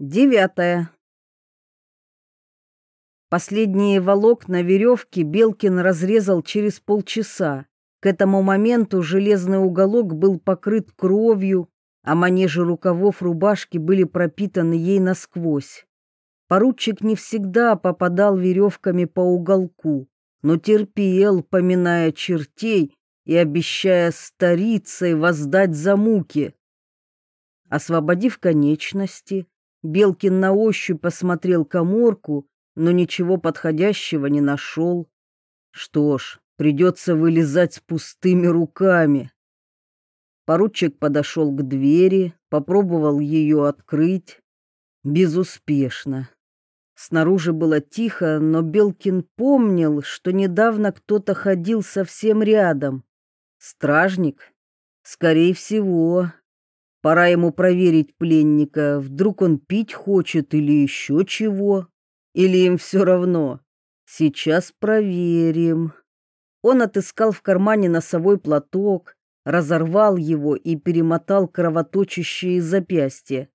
Девятое. Последние волокна веревки Белкин разрезал через полчаса. К этому моменту железный уголок был покрыт кровью, а манежи рукавов рубашки были пропитаны ей насквозь. Поручик не всегда попадал веревками по уголку, но терпел, поминая чертей и обещая старицей воздать за муки. Освободив конечности, Белкин на ощупь посмотрел коморку, но ничего подходящего не нашел. Что ж, придется вылезать с пустыми руками. Поручик подошел к двери, попробовал ее открыть. Безуспешно. Снаружи было тихо, но Белкин помнил, что недавно кто-то ходил совсем рядом. Стражник? Скорее всего. Пора ему проверить пленника, вдруг он пить хочет или еще чего. Или им все равно. Сейчас проверим. Он отыскал в кармане носовой платок, разорвал его и перемотал кровоточащие запястья.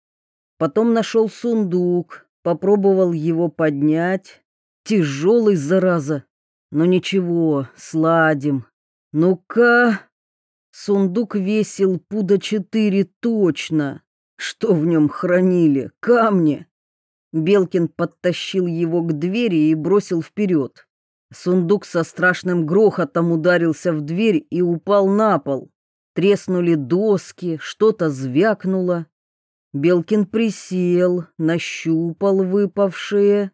Потом нашел сундук, попробовал его поднять. Тяжелый, зараза. Но ничего, сладим. Ну-ка. Сундук весил пуда четыре точно. Что в нем хранили? Камни. Белкин подтащил его к двери и бросил вперед. Сундук со страшным грохотом ударился в дверь и упал на пол. Треснули доски, что-то звякнуло. Белкин присел, нащупал выпавшие.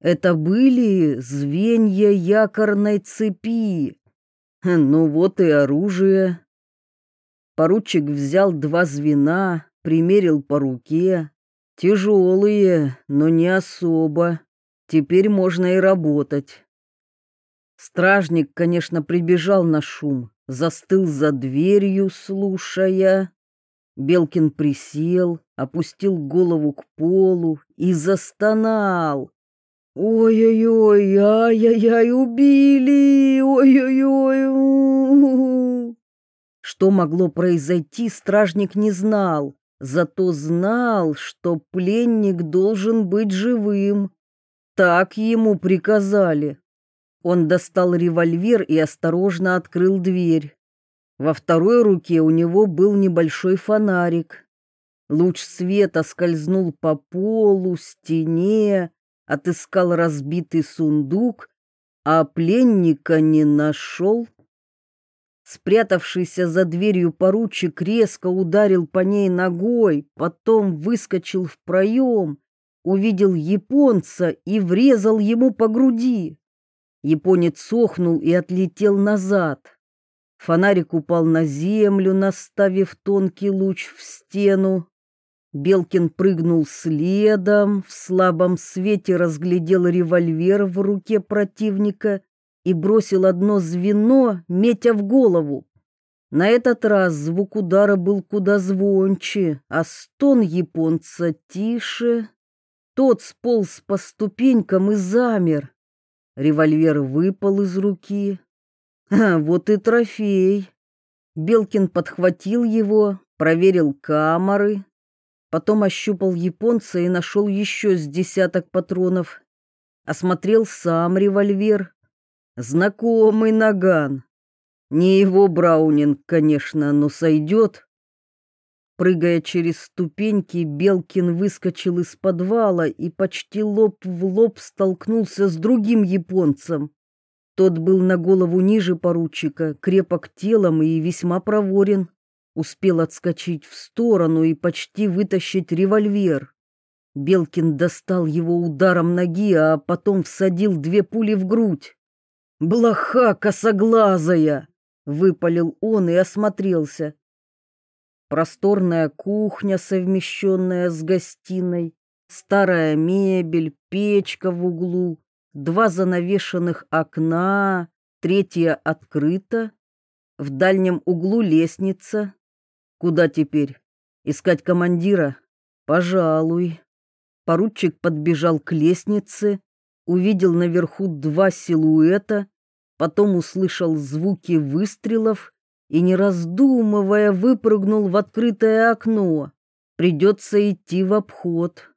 Это были звенья якорной цепи. Ну вот и оружие. Поручик взял два звена, примерил по руке. Тяжелые, но не особо. Теперь можно и работать. Стражник, конечно, прибежал на шум, застыл за дверью, слушая. Белкин присел, опустил голову к полу и застонал. «Ой-ой-ой, ай-яй-яй, убили! Ой-ой-ой!» Что могло произойти, стражник не знал, зато знал, что пленник должен быть живым. Так ему приказали. Он достал револьвер и осторожно открыл дверь. Во второй руке у него был небольшой фонарик. Луч света скользнул по полу, стене, отыскал разбитый сундук, а пленника не нашел. Спрятавшийся за дверью поручик резко ударил по ней ногой, потом выскочил в проем, увидел японца и врезал ему по груди. Японец сохнул и отлетел назад. Фонарик упал на землю, наставив тонкий луч в стену. Белкин прыгнул следом, в слабом свете разглядел револьвер в руке противника и бросил одно звено, метя в голову. На этот раз звук удара был куда звонче, а стон японца тише. Тот сполз по ступенькам и замер. Револьвер выпал из руки. А, вот и трофей. Белкин подхватил его, проверил камеры, потом ощупал японца и нашел еще с десяток патронов. Осмотрел сам револьвер. Знакомый наган. Не его Браунинг, конечно, но сойдет. Прыгая через ступеньки, Белкин выскочил из подвала и почти лоб в лоб столкнулся с другим японцем. Тот был на голову ниже поручика, крепок телом и весьма проворен. Успел отскочить в сторону и почти вытащить револьвер. Белкин достал его ударом ноги, а потом всадил две пули в грудь. «Блоха косоглазая!» — выпалил он и осмотрелся. Просторная кухня, совмещенная с гостиной, старая мебель, печка в углу, два занавешенных окна, третье открыто, в дальнем углу лестница. Куда теперь? Искать командира? Пожалуй. Поручик подбежал к лестнице, увидел наверху два силуэта, потом услышал звуки выстрелов и, не раздумывая, выпрыгнул в открытое окно. Придется идти в обход.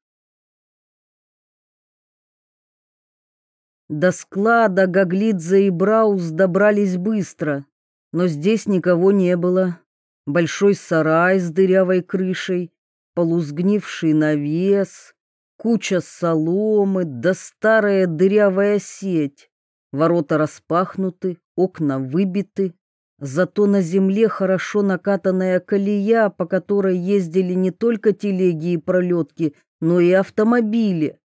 До склада Гаглидзе и Браус добрались быстро, но здесь никого не было. Большой сарай с дырявой крышей, полузгнивший навес, куча соломы да старая дырявая сеть. Ворота распахнуты, окна выбиты, зато на земле хорошо накатанная колея, по которой ездили не только телеги и пролетки, но и автомобили.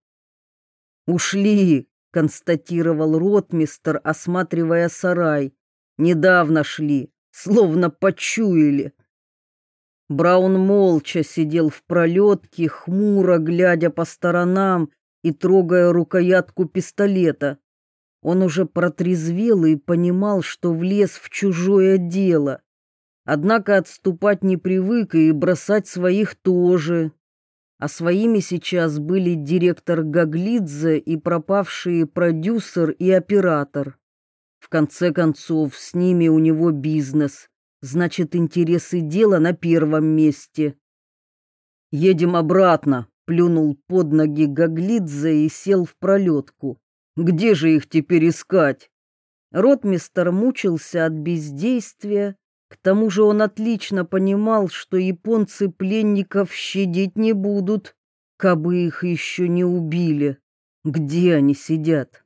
«Ушли», — констатировал ротмистер, осматривая сарай. «Недавно шли, словно почуяли». Браун молча сидел в пролетке, хмуро глядя по сторонам и трогая рукоятку пистолета. Он уже протрезвел и понимал, что влез в чужое дело. Однако отступать не привык и бросать своих тоже. А своими сейчас были директор Гаглидзе и пропавшие продюсер и оператор. В конце концов, с ними у него бизнес. Значит, интересы дела на первом месте. «Едем обратно», — плюнул под ноги Гаглидзе и сел в пролетку. Где же их теперь искать? Ротмистер мучился от бездействия. К тому же он отлично понимал, что японцы пленников щадить не будут, кабы их еще не убили. Где они сидят?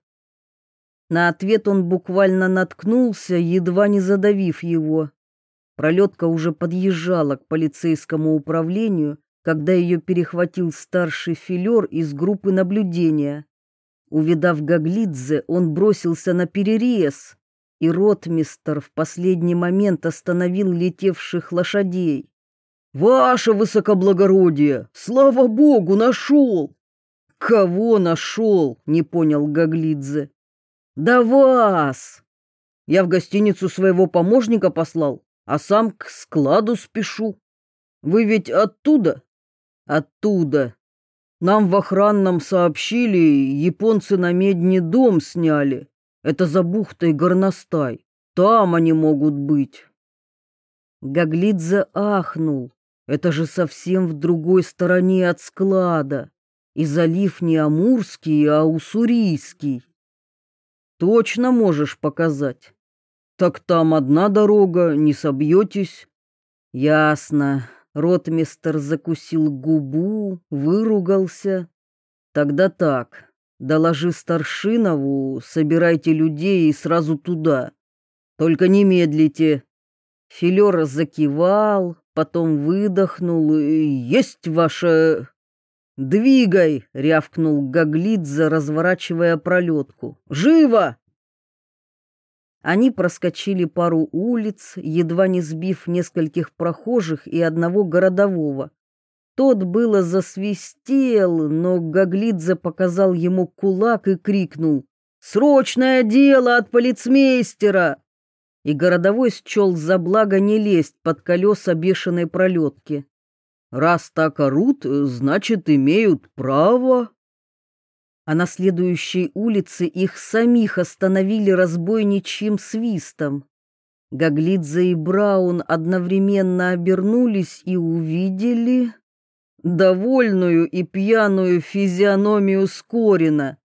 На ответ он буквально наткнулся, едва не задавив его. Пролетка уже подъезжала к полицейскому управлению, когда ее перехватил старший филер из группы наблюдения. Увидав Гаглидзе, он бросился на перерез, и ротмистер в последний момент остановил летевших лошадей. «Ваше высокоблагородие! Слава богу, нашел!» «Кого нашел?» — не понял Гаглидзе. «Да вас!» Я в гостиницу своего помощника послал, а сам к складу спешу. Вы ведь оттуда? Оттуда, нам в охранном сообщили, японцы на медне дом сняли. Это за бухтой горностай. Там они могут быть. Гаглидзе ахнул. Это же совсем в другой стороне от склада. И залив не Амурский, а Уссурийский. Точно можешь показать? Так там одна дорога, не собьетесь. Ясно. Ротмистер закусил губу, выругался. Тогда так, доложи Старшинову, собирайте людей и сразу туда. Только не медлите. Филер закивал, потом выдохнул. Есть ваше... «Двигай!» — рявкнул Гаглидзе, разворачивая пролетку. «Живо!» Они проскочили пару улиц, едва не сбив нескольких прохожих и одного городового. Тот было засвистел, но Гаглидзе показал ему кулак и крикнул «Срочное дело от полицмейстера!» И городовой счел за благо не лезть под колеса бешеной пролетки. «Раз так орут, значит, имеют право», а на следующей улице их самих остановили разбойничьим свистом. Гаглидзе и Браун одновременно обернулись и увидели довольную и пьяную физиономию Скорина.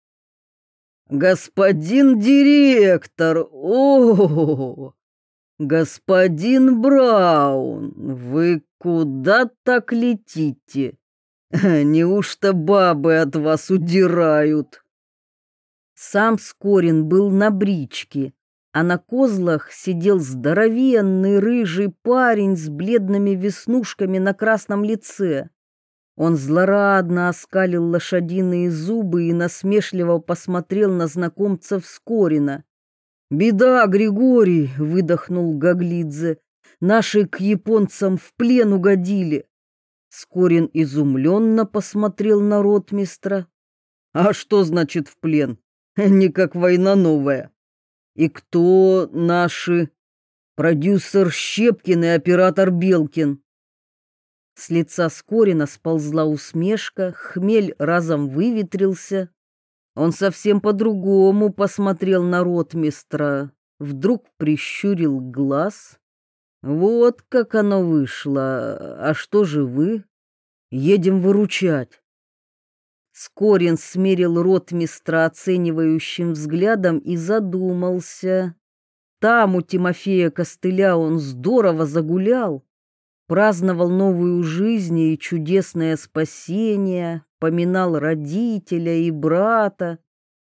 «Господин директор! О, господин Браун, вы куда так летите?» Неужто бабы от вас удирают? Сам Скорин был на бричке, а на козлах сидел здоровенный рыжий парень с бледными веснушками на красном лице. Он злорадно оскалил лошадиные зубы и насмешливо посмотрел на знакомцев Скорина. «Беда, Григорий!» — выдохнул Гаглидзе. «Наши к японцам в плен угодили. Скорин изумленно посмотрел на ротмистра. «А что значит в плен? Не как война новая. И кто наши? Продюсер Щепкин и оператор Белкин». С лица Скорина сползла усмешка, хмель разом выветрился. Он совсем по-другому посмотрел на ротмистра, вдруг прищурил глаз вот как оно вышло. А что же вы? Едем выручать. Скорин смерил ротмистра оценивающим взглядом и задумался. Там у Тимофея Костыля он здорово загулял, праздновал новую жизнь и чудесное спасение, поминал родителя и брата.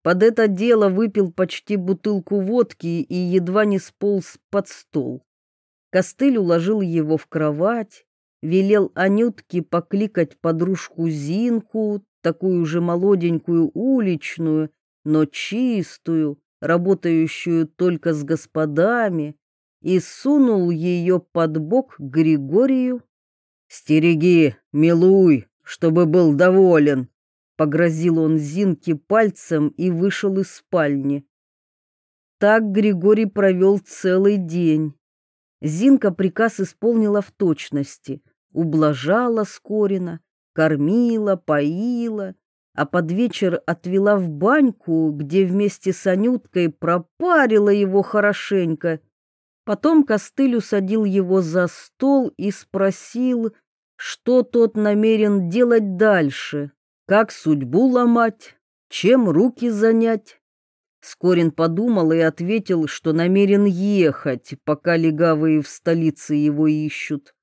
Под это дело выпил почти бутылку водки и едва не сполз под стол. Костыль уложил его в кровать, велел Анютке покликать подружку Зинку, такую же молоденькую уличную, но чистую, работающую только с господами, и сунул ее под бок Григорию. «Стереги, милуй, чтобы был доволен!» Погрозил он Зинке пальцем и вышел из спальни. Так Григорий провел целый день. Зинка приказ исполнила в точности, ублажала Скорина, кормила, поила, а под вечер отвела в баньку, где вместе с Анюткой пропарила его хорошенько. Потом Костыль усадил его за стол и спросил, что тот намерен делать дальше, как судьбу ломать, чем руки занять. Скорин подумал и ответил, что намерен ехать, пока легавые в столице его ищут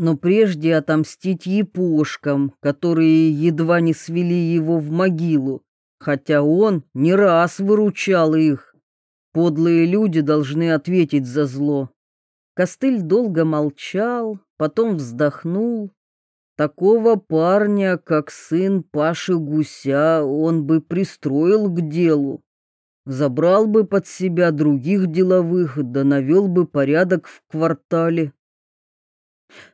но прежде отомстить епошкам, которые едва не свели его в могилу, хотя он не раз выручал их. Подлые люди должны ответить за зло. Костыль долго молчал, потом вздохнул. Такого парня, как сын Паши Гуся, он бы пристроил к делу. Забрал бы под себя других деловых, да навел бы порядок в квартале.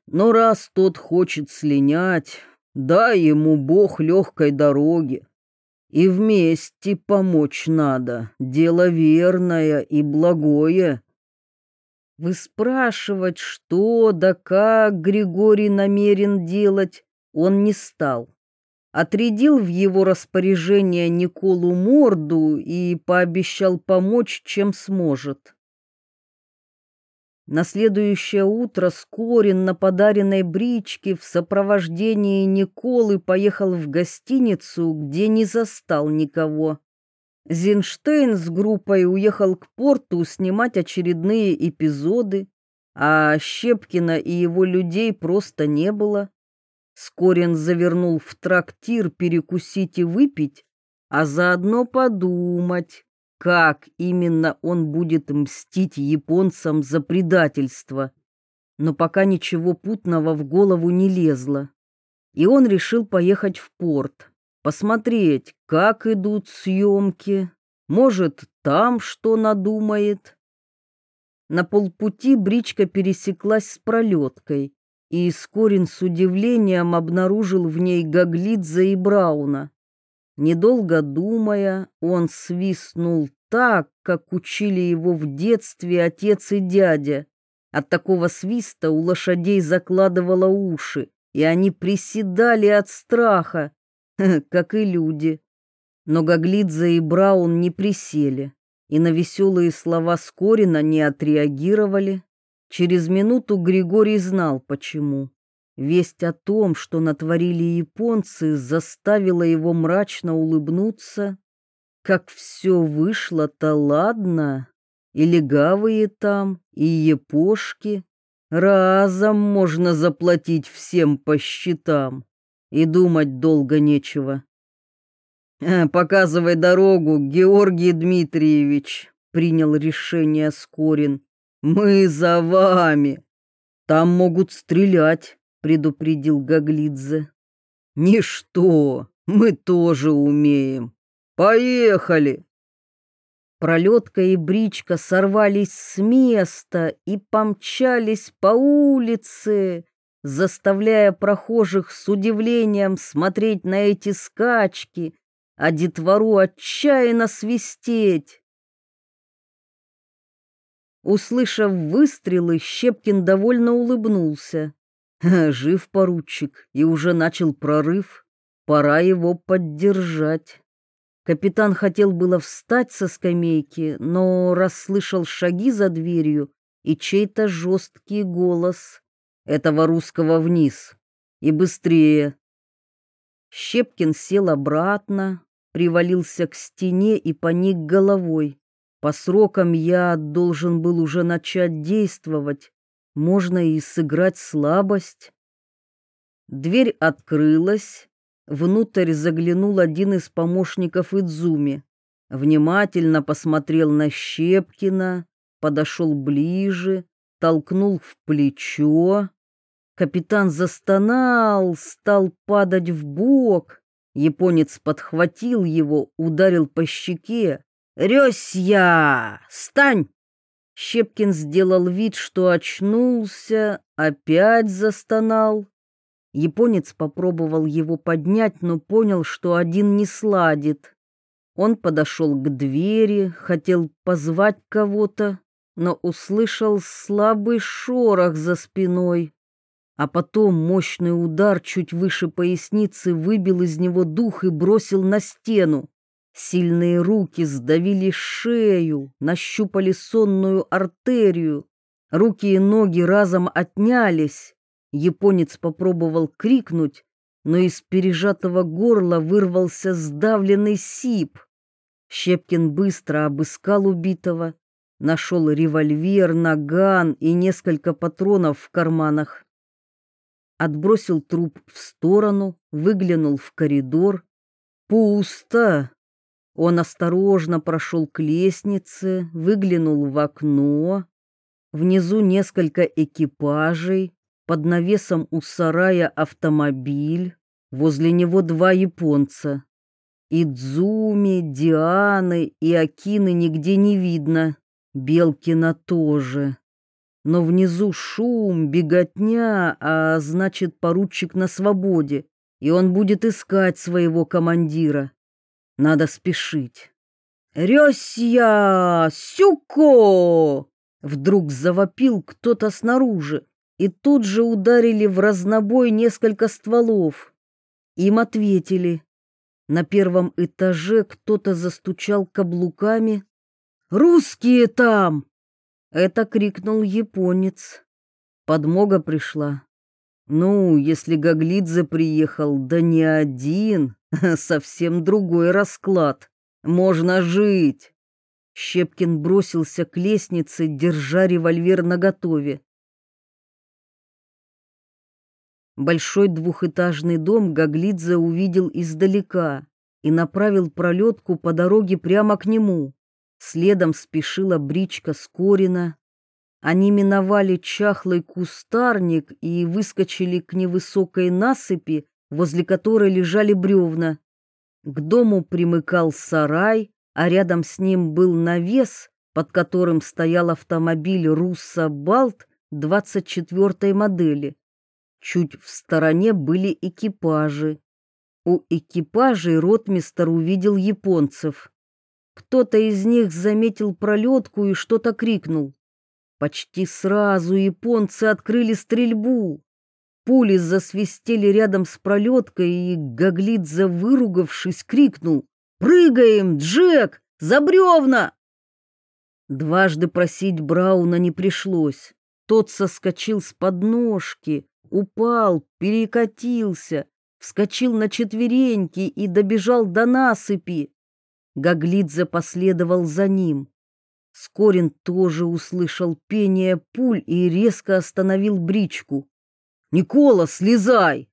Но раз тот хочет слинять, дай ему Бог легкой дороги. И вместе помочь надо, дело верное и благое. Вы спрашивать, что да как Григорий намерен делать, он не стал. Отрядил в его распоряжение Николу Морду и пообещал помочь, чем сможет. На следующее утро Скорин на подаренной бричке в сопровождении Николы поехал в гостиницу, где не застал никого. Зинштейн с группой уехал к порту снимать очередные эпизоды, а Щепкина и его людей просто не было. Скорин завернул в трактир перекусить и выпить, а заодно подумать, как именно он будет мстить японцам за предательство. Но пока ничего путного в голову не лезло. И он решил поехать в порт, посмотреть, как идут съемки, может, там что надумает. На полпути бричка пересеклась с пролеткой, и Скорин с удивлением обнаружил в ней Гаглидзе и Брауна. Недолго думая, он свистнул так, как учили его в детстве отец и дядя. От такого свиста у лошадей закладывало уши, и они приседали от страха, как и люди. Но Гаглидзе и Браун не присели, и на веселые слова Скорина не отреагировали. Через минуту Григорий знал, почему. Весть о том, что натворили японцы, заставила его мрачно улыбнуться. Как все вышло-то ладно, и легавые там, и епошки. Разом можно заплатить всем по счетам, и думать долго нечего. «Э, «Показывай дорогу, Георгий Дмитриевич», — принял решение Скорин. «Мы за вами. Там могут стрелять, предупредил Гаглидзе. Ничто, мы тоже умеем. Поехали. Пролетка и бричка сорвались с места и помчались по улице, заставляя прохожих с удивлением смотреть на эти скачки, а детвору отчаянно свистеть. Услышав выстрелы, Щепкин довольно улыбнулся. Жив поручик и уже начал прорыв. Пора его поддержать. Капитан хотел было встать со скамейки, но расслышал шаги за дверью и чей-то жесткий голос. Этого русского вниз. И быстрее. Щепкин сел обратно, привалился к стене и поник головой. По срокам я должен был уже начать действовать. Можно и сыграть слабость. Дверь открылась. Внутрь заглянул один из помощников Идзуми. Внимательно посмотрел на Щепкина, подошел ближе, толкнул в плечо. Капитан застонал, стал падать в бок. Японец подхватил его, ударил по щеке. «Рёсья! Стань!» Щепкин сделал вид, что очнулся, опять застонал. Японец попробовал его поднять, но понял, что один не сладит. Он подошел к двери, хотел позвать кого-то, но услышал слабый шорох за спиной. А потом мощный удар чуть выше поясницы выбил из него дух и бросил на стену. Сильные руки сдавили шею, нащупали сонную артерию. Руки и ноги разом отнялись. Японец попробовал крикнуть, но из пережатого горла вырвался сдавленный сип. Щепкин быстро обыскал убитого, нашел револьвер, наган и несколько патронов в карманах. Отбросил труп в сторону, выглянул в коридор. Пусто. Он осторожно прошел к лестнице, выглянул в окно. Внизу несколько экипажей, под навесом у сарая автомобиль, возле него два японца. Идзуми, Дианы и Акины нигде не видно. Белкина тоже. Но внизу шум, беготня, а значит, поручик на свободе, и он будет искать своего командира. Надо спешить. «Рёсья! Сюко!» Вдруг завопил кто-то снаружи, и тут же ударили в разнобой несколько стволов. Им ответили. На первом этаже кто-то застучал каблуками, Русские там!» Это крикнул японец. Подмога пришла. Ну, если Гаглидзе приехал, да не один, совсем другой расклад. Можно жить. Щепкин бросился к лестнице, держа револьвер наготове. Большой двухэтажный дом Гаглидзе увидел издалека и направил пролетку по дороге прямо к нему. Следом спешила бричка Скорина. Они миновали чахлый кустарник и выскочили к невысокой насыпи, возле которой лежали бревна. К дому примыкал сарай, а рядом с ним был навес, под которым стоял автомобиль «Русса Балт» 24-й модели. Чуть в стороне были экипажи. У экипажей ротмистер увидел японцев. Кто-то из них заметил пролетку и что-то крикнул. Почти сразу японцы открыли стрельбу. Пули засвистели рядом с пролеткой, и Гаглидзе, выругавшись, крикнул «Прыгаем, Джек! За бревна!» Дважды просить Брауна не пришлось. Тот соскочил с подножки, упал, перекатился, вскочил на четвереньки и добежал до насыпи. Гаглидзе последовал за ним. Скорин тоже услышал пение пуль и резко остановил бричку. «Никола, слезай!»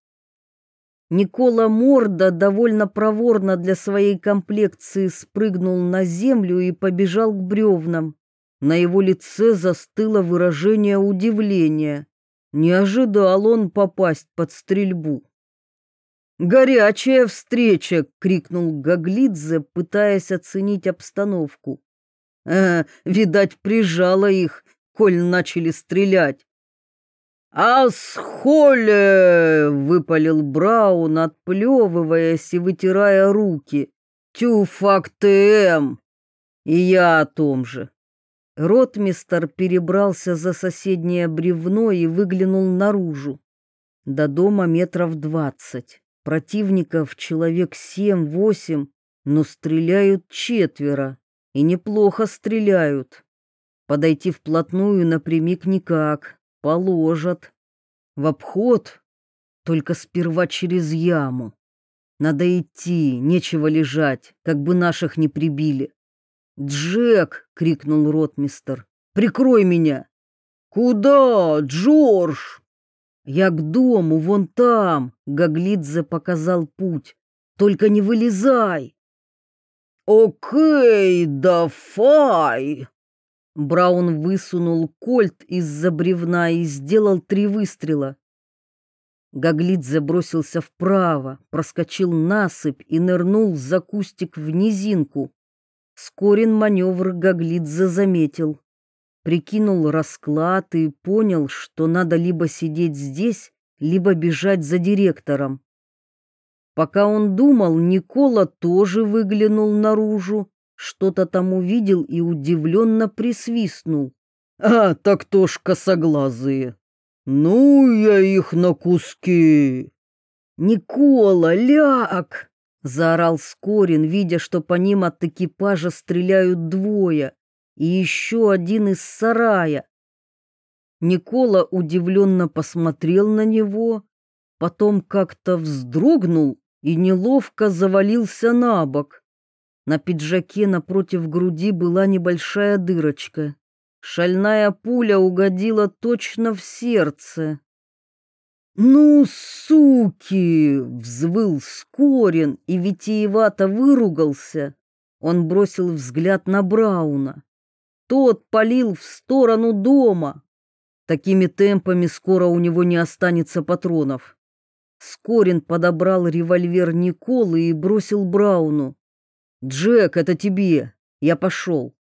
Никола Морда довольно проворно для своей комплекции спрыгнул на землю и побежал к бревнам. На его лице застыло выражение удивления. Не ожидал он попасть под стрельбу. «Горячая встреча!» — крикнул Гаглидзе, пытаясь оценить обстановку. «Э, видать, прижало их, коль начали стрелять». «Асхоле!» — выпалил Браун, отплевываясь и вытирая руки. «Тюфактем!» «И я о том же». Ротмистер перебрался за соседнее бревно и выглянул наружу. До дома метров двадцать. Противников человек семь-восемь, но стреляют четверо, и неплохо стреляют. Подойти вплотную напрямик никак, положат. В обход, только сперва через яму. Надо идти, нечего лежать, как бы наших не прибили. «Джек!» — крикнул ротмистер. «Прикрой меня!» «Куда, Джордж?» «Я к дому, вон там!» — Гаглидзе показал путь. «Только не вылезай!» «Окей, давай!» Браун высунул кольт из-за бревна и сделал три выстрела. Гаглидзе бросился вправо, проскочил насыпь и нырнул за кустик в низинку. Скорин маневр Гаглидзе заметил. Прикинул расклад и понял, что надо либо сидеть здесь, либо бежать за директором. Пока он думал, Никола тоже выглянул наружу, что-то там увидел и удивленно присвистнул. «А, так то ж косоглазые! Ну, я их на куски!» «Никола, ляг!» — заорал Скорин, видя, что по ним от экипажа стреляют двое, и еще один из сарая. Никола удивленно посмотрел на него, потом как-то вздрогнул и неловко завалился на бок. На пиджаке напротив груди была небольшая дырочка. Шальная пуля угодила точно в сердце. «Ну, суки!» — взвыл Скорин и витиевато выругался. Он бросил взгляд на Брауна. Тот палил в сторону дома. Такими темпами скоро у него не останется патронов. Скорин подобрал револьвер Николы и бросил Брауну. «Джек, это тебе. Я пошел».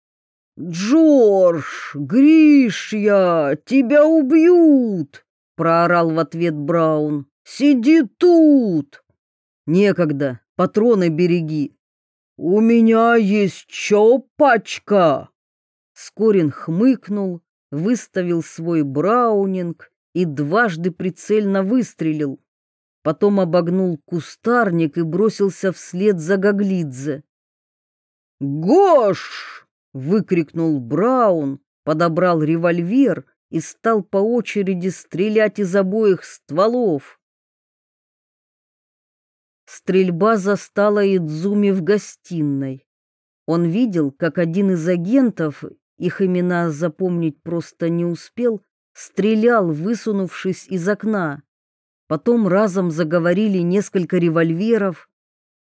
«Джордж, Гришья, тебя убьют!» — проорал в ответ Браун. «Сиди тут!» «Некогда, патроны береги!» «У меня есть чё пачка!» Скорин хмыкнул, выставил свой браунинг и дважды прицельно выстрелил потом обогнул кустарник и бросился вслед за Гаглидзе. «Гош!» — выкрикнул Браун, подобрал револьвер и стал по очереди стрелять из обоих стволов. Стрельба застала Идзуми в гостиной. Он видел, как один из агентов, их имена запомнить просто не успел, стрелял, высунувшись из окна. Потом разом заговорили несколько револьверов.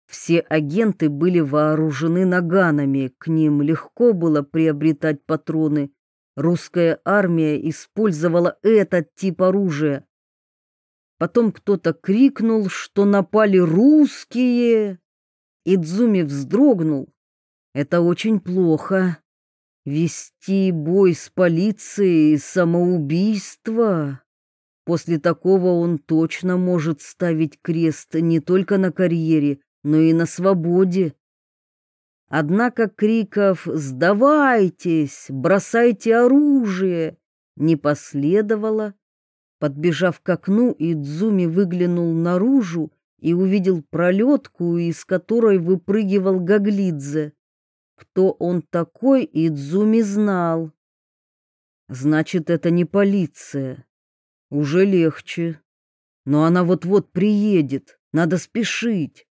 Все агенты были вооружены наганами, к ним легко было приобретать патроны. Русская армия использовала этот тип оружия. Потом кто-то крикнул, что напали русские. Идзуми вздрогнул. Это очень плохо. Вести бой с полицией — самоубийство. После такого он точно может ставить крест не только на карьере, но и на свободе. Однако криков «Сдавайтесь! Бросайте оружие!» не последовало. Подбежав к окну, Идзуми выглянул наружу и увидел пролетку, из которой выпрыгивал Гаглидзе. Кто он такой, Идзуми знал. Значит, это не полиция. Уже легче. Но она вот-вот приедет, надо спешить.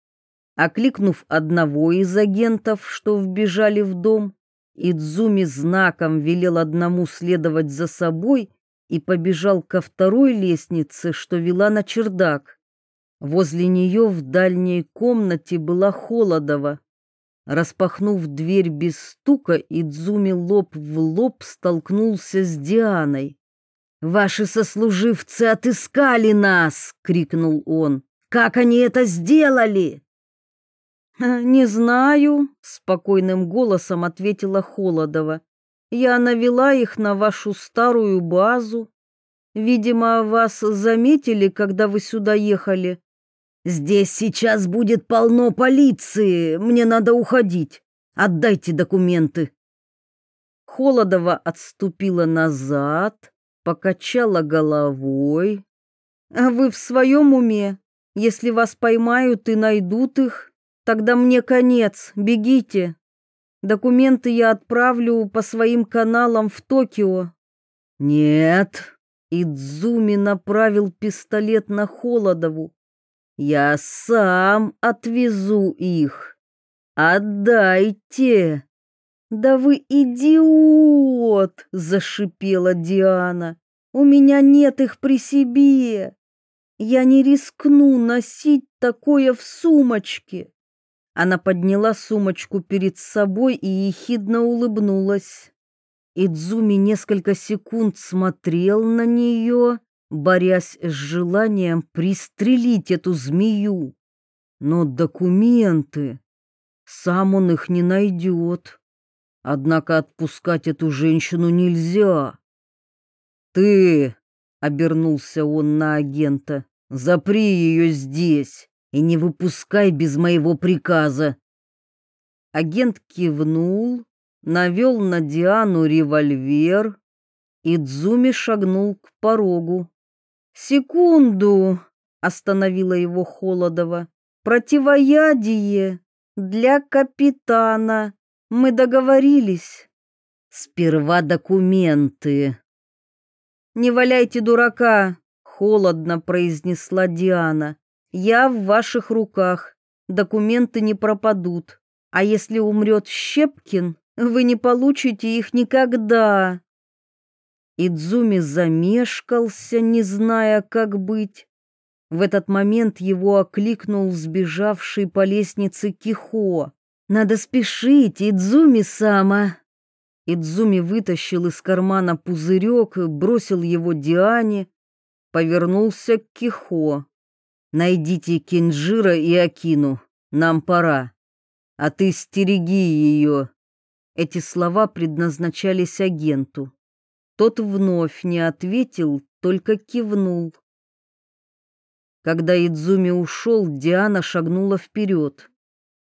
Окликнув одного из агентов, что вбежали в дом, Идзуми знаком велел одному следовать за собой и побежал ко второй лестнице, что вела на чердак. Возле нее в дальней комнате была Холодова. Распахнув дверь без стука, Идзуми лоб в лоб столкнулся с Дианой. «Ваши сослуживцы отыскали нас!» — крикнул он. «Как они это сделали?» «Не знаю», — спокойным голосом ответила Холодова. «Я навела их на вашу старую базу. Видимо, вас заметили, когда вы сюда ехали. Здесь сейчас будет полно полиции, мне надо уходить. Отдайте документы». Холодова отступила назад, покачала головой. «А вы в своем уме? Если вас поймают и найдут их, тогда мне конец, бегите. Документы я отправлю по своим каналам в Токио». «Нет», — Идзуми направил пистолет на Холодову. Я сам отвезу их. Отдайте. Да вы идиот, зашипела Диана. У меня нет их при себе. Я не рискну носить такое в сумочке. Она подняла сумочку перед собой и ехидно улыбнулась. Идзуми несколько секунд смотрел на нее, борясь с желанием пристрелить эту змею. Но документы... Сам он их не найдет. Однако отпускать эту женщину нельзя. «Ты!» — обернулся он на агента. «Запри ее здесь и не выпускай без моего приказа». Агент кивнул, навел на Диану револьвер, и Дзуми шагнул к порогу. «Секунду!» — остановила его Холодова. «Противоядие для капитана. Мы договорились». «Сперва документы». «Не валяйте дурака», — холодно произнесла Диана. «Я в ваших руках. Документы не пропадут. А если умрет Щепкин, вы не получите их никогда». Идзуми замешкался, не зная, как быть. В этот момент его окликнул сбежавший по лестнице Кихо. «Надо спешить, Идзуми-сама!» Идзуми вытащил из кармана пузырек, бросил его Диане, повернулся к Кихо. «Найдите Кинжира и Акину, нам пора. А ты стереги ее». Эти слова предназначались агенту. Тот вновь не ответил, только кивнул. Когда Идзуми ушел, Диана шагнула вперед.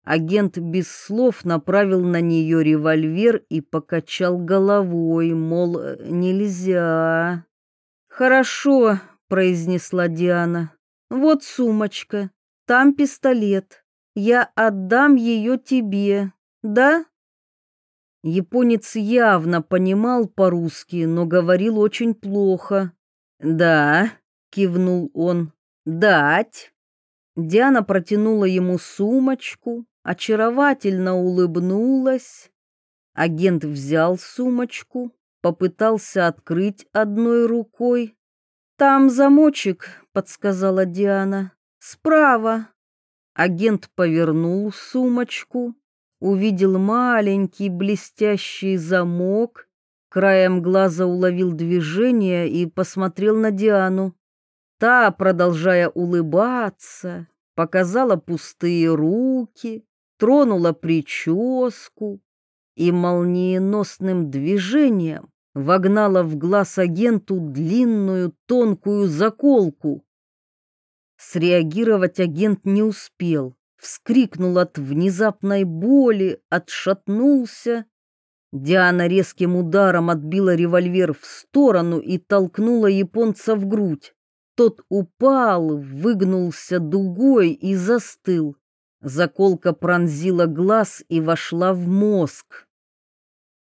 Агент без слов направил на нее револьвер и покачал головой, мол, нельзя. «Хорошо», — произнесла Диана. «Вот сумочка, там пистолет. Я отдам ее тебе, да?» Японец явно понимал по-русски, но говорил очень плохо. «Да», — кивнул он, — «дать». Диана протянула ему сумочку, очаровательно улыбнулась. Агент взял сумочку, попытался открыть одной рукой. «Там замочек», — подсказала Диана. «Справа». Агент повернул сумочку, увидел маленький блестящий замок, краем глаза уловил движение и посмотрел на Диану. Та, продолжая улыбаться, показала пустые руки, тронула прическу и молниеносным движением вогнала в глаз агенту длинную тонкую заколку. Среагировать агент не успел вскрикнул от внезапной боли, отшатнулся. Диана резким ударом отбила револьвер в сторону и толкнула японца в грудь. Тот упал, выгнулся дугой и застыл. Заколка пронзила глаз и вошла в мозг.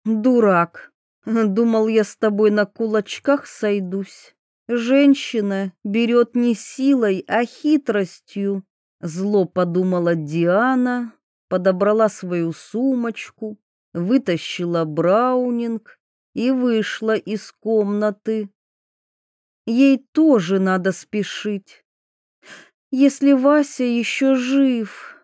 «Дурак! Думал, я с тобой на кулачках сойдусь. Женщина берет не силой, а хитростью. Зло подумала Диана, подобрала свою сумочку, вытащила браунинг и вышла из комнаты. Ей тоже надо спешить. Если Вася еще жив,